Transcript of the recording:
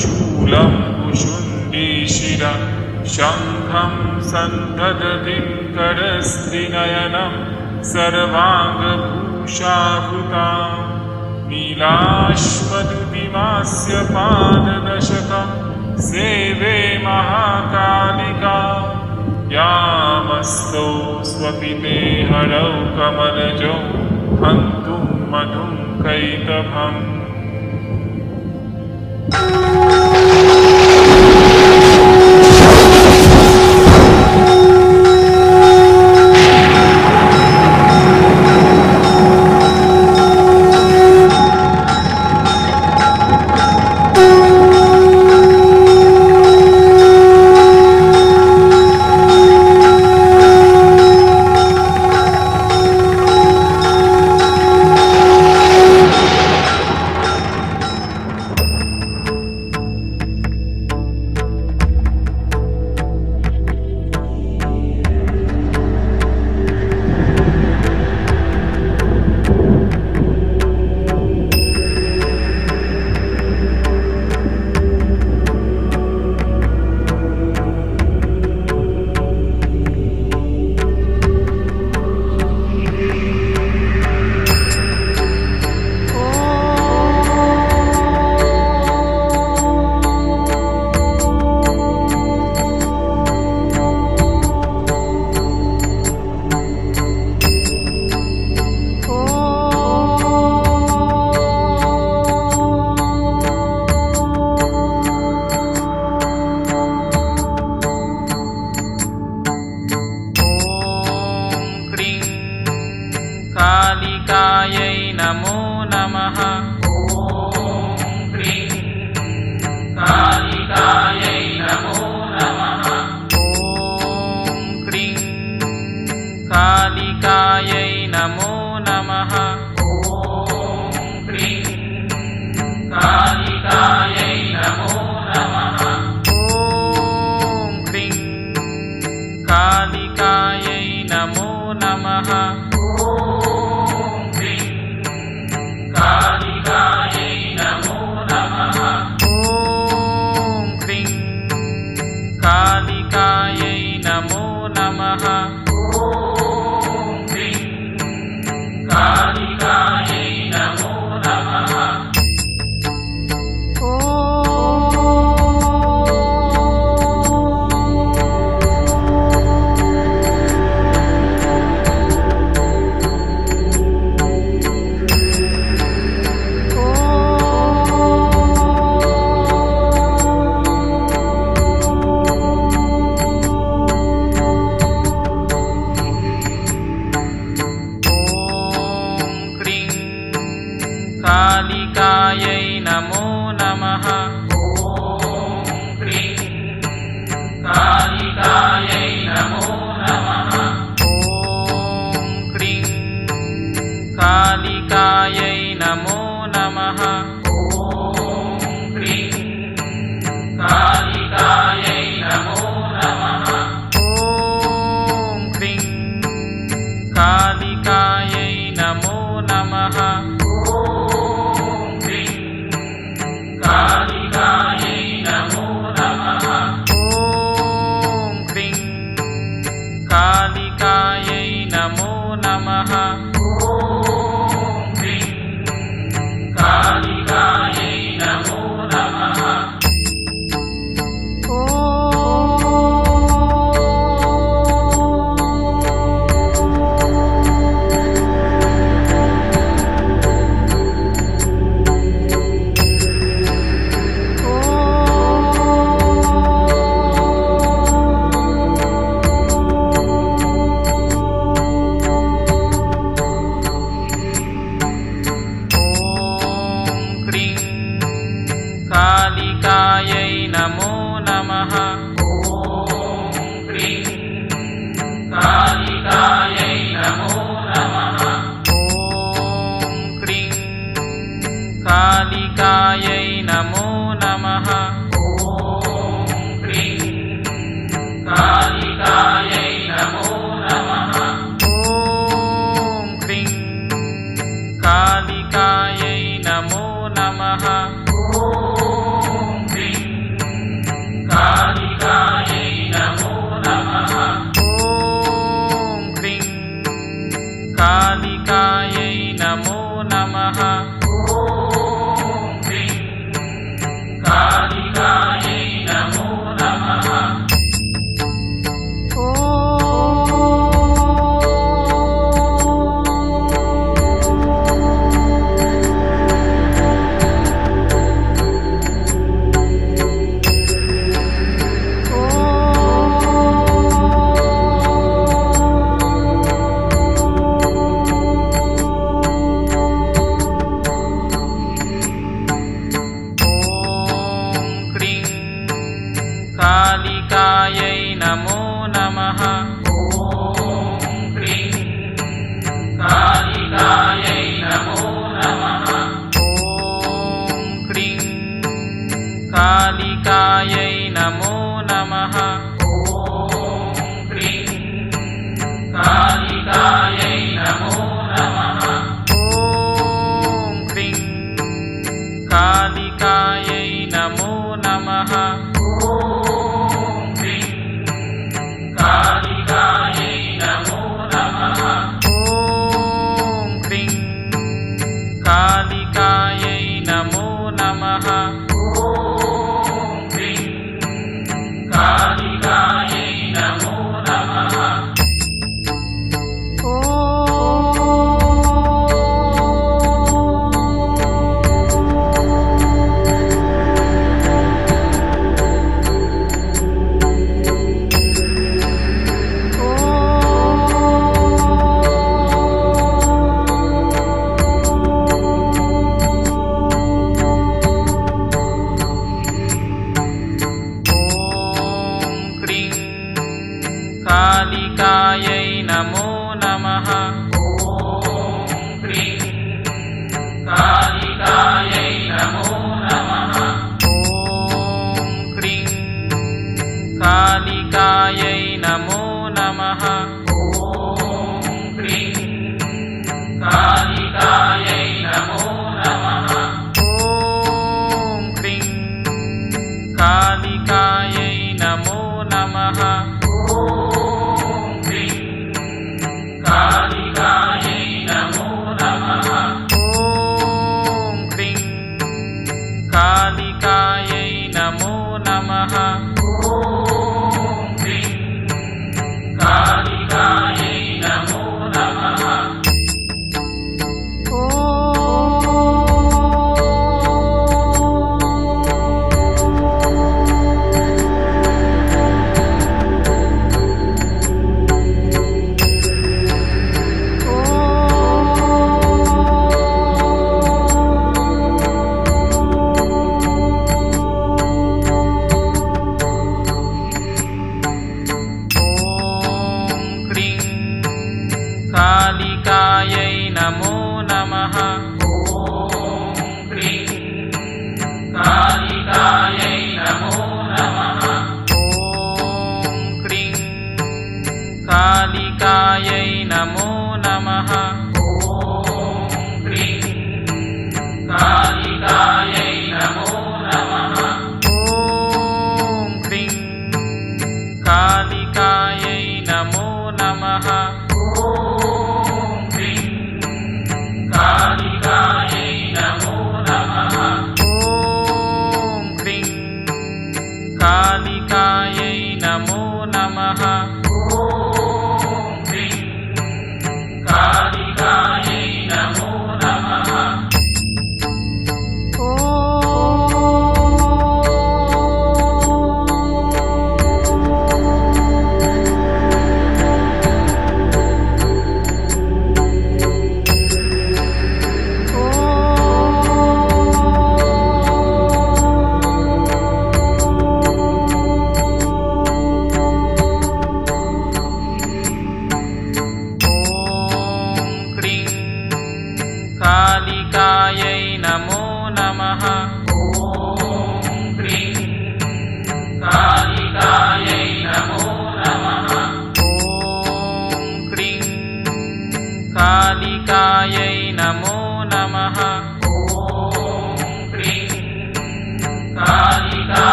शूलं कुशुण्डीशिरा शङ्खं सन्ददतिं करस्त्रिनयनं सर्वाङ्गभूषाहुता नीलाश्वदुतिमास्य पाददशकं सेवे महाकालिका यामस्तौ स्वपिते हरौ कमलजौ हन्तुं मधुं कैतभम् Thank you.